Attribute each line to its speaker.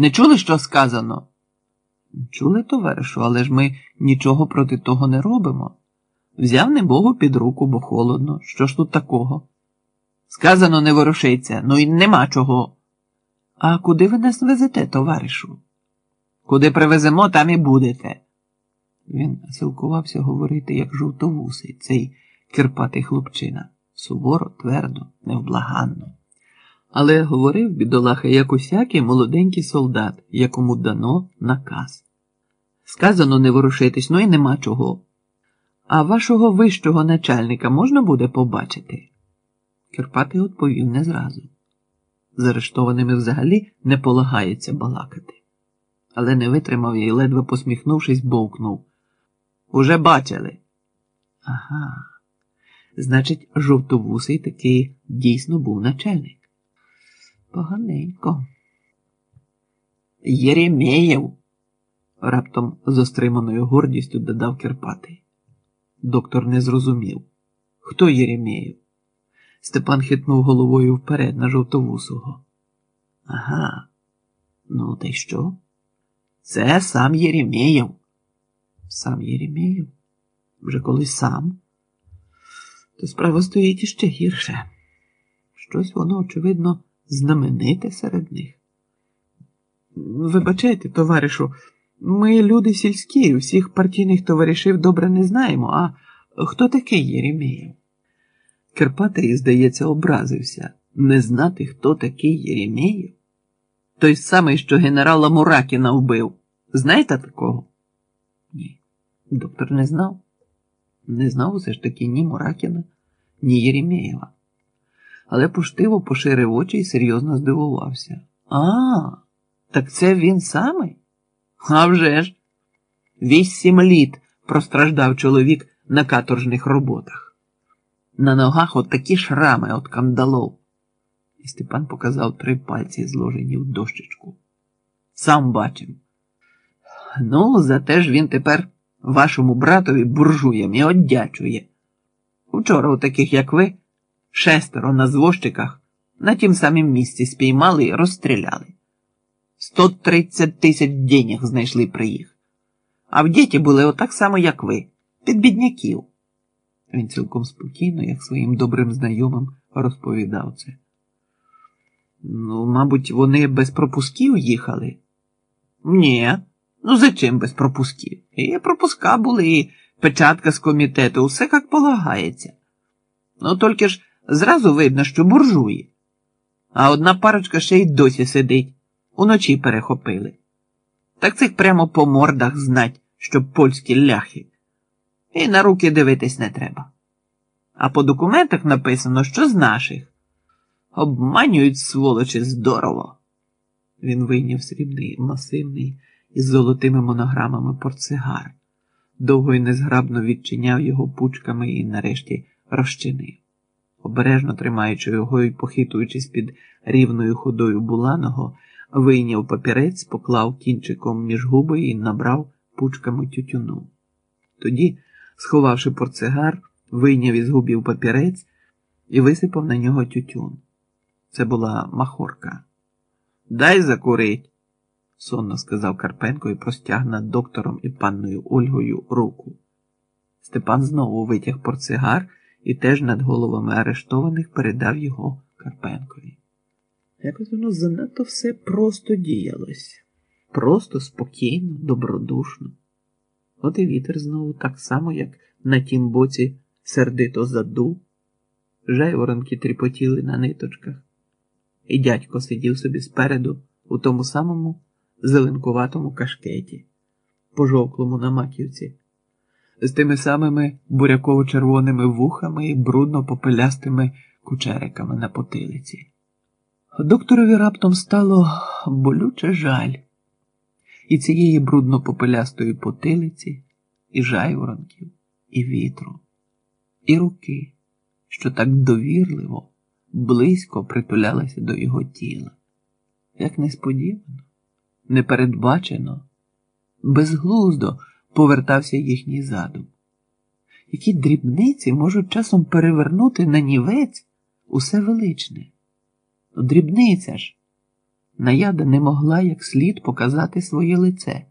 Speaker 1: Не чули, що сказано? Чули, товаришу, але ж ми нічого проти того не робимо. Взяв не Богу під руку, бо холодно. Що ж тут такого? Сказано, не ворушиться, ну і нема чого. А куди ви нас везете, товаришу? Куди привеземо, там і будете. Він силкувався говорити, як жовтовусий, цей кирпатий хлопчина, суворо, твердо, невблаганно. Але говорив бідолаха, як усякий молоденький солдат, якому дано наказ. Сказано не ворушитись, ну і нема чого. А вашого вищого начальника можна буде побачити? Кирпатий відповів не зразу. З арештованими взагалі не полагається балакати. Але не витримав і, ледве посміхнувшись, бовкнув. Уже бачили. Ага. Значить, жовтовусий такий дійсно був начальник. Поганенько. Єремєєв, раптом з стриманою гордістю додав Кирпатий. Доктор не зрозумів. Хто Єремєєв? Степан хитнув головою вперед на жовтовусого. Ага. Ну, та й що? Це сам Єремєєв. Сам Єремєєв? Вже коли сам, то справа стоїть іще гірше. Щось воно, очевидно, знамените серед них. Вибачайте, товаришу, ми люди сільські, всіх партійних товаришів добре не знаємо, а хто такий Єремєєв? Кирпатий, здається, образився не знати, хто такий Єремєєв? Той самий, що генерала Муракіна вбив. Знаєте такого? Ні. Доктор не знав. Не знав усе ж таки ні Муракіна, ні Єремєєва. Але поштиво поширив очі і серйозно здивувався. А, так це він самий? А вже ж! Вісім літ простраждав чоловік на каторжних роботах. На ногах от такі шрами от кандалов. І Степан показав три пальці, зложені в дощечку. Сам бачив. Ну, зате ж він тепер вашому братові буржуєм і оддячує. Учора, у таких, як ви, шестеро на звозчиках на тім самім місці спіймали і розстріляли. Сто тридцять тисяч денег знайшли при їх. А в діті були отак само, як ви, під бідняків. Він цілком спокійно, як своїм добрим знайомим, розповідав це. Ну, мабуть, вони без пропусків їхали? Ні. Ну, за чим без пропусків? І пропуска були, і печатка з комітету, усе як полагається. Ну, тільки ж зразу видно, що буржуї. А одна парочка ще й досі сидить, уночі перехопили. Так цих прямо по мордах знать, що польські ляхи. І на руки дивитись не треба. А по документах написано, що з наших. Обманюють сволочі здорово. Він вийняв срібний, масивний із золотими монограмами портсигар, довго й незграбно відчиняв його пучками і нарешті розчинив. Обережно тримаючи його і похитуючись під рівною ходою буланого, вийняв папірець, поклав кінчиком між губи і набрав пучками тютюну. Тоді, сховавши портсигар, вийняв із губів папірець і висипав на нього тютюн. Це була махорка. Дай закурить, сонно сказав Карпенко і простяг над доктором і панною Ольгою руку. Степан знову витяг портсигар і теж над головами арештованих передав його Карпенкові. Якось воно занадто все просто діялось, просто, спокійно, добродушно. От і вітер знову так само, як на тім боці сердито задув, жайворонки тріпотіли на ниточках, і дядько сидів собі спереду у тому самому зеленкуватому кашкеті, пожовклому на маківці з тими самими буряково-червоними вухами і брудно-попелястими кучериками на потилиці. Докторові раптом стало болюче жаль і цієї брудно-попелястої потилиці, і жайворонків, і вітру, і руки, що так довірливо, близько притулялися до його тіла. Як несподівано, непередбачено, безглуздо повертався їхній задум. Які дрібниці можуть часом перевернути на нівець усе величне. Дрібниця ж, Наяда не могла як слід показати своє лице.